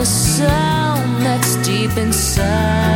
a sound that's deep inside.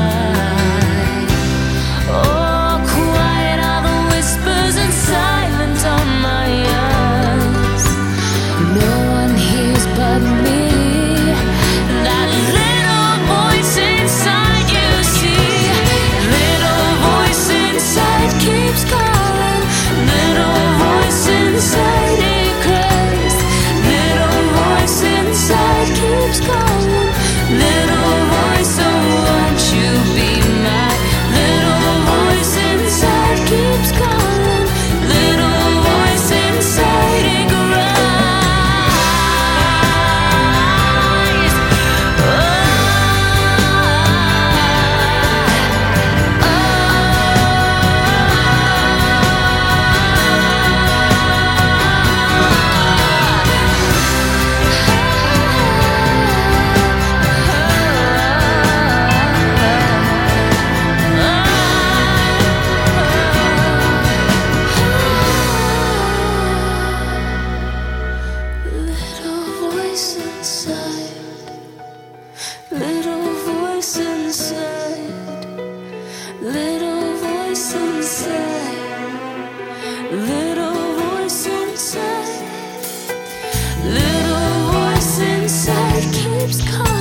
Keeps calling.